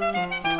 Música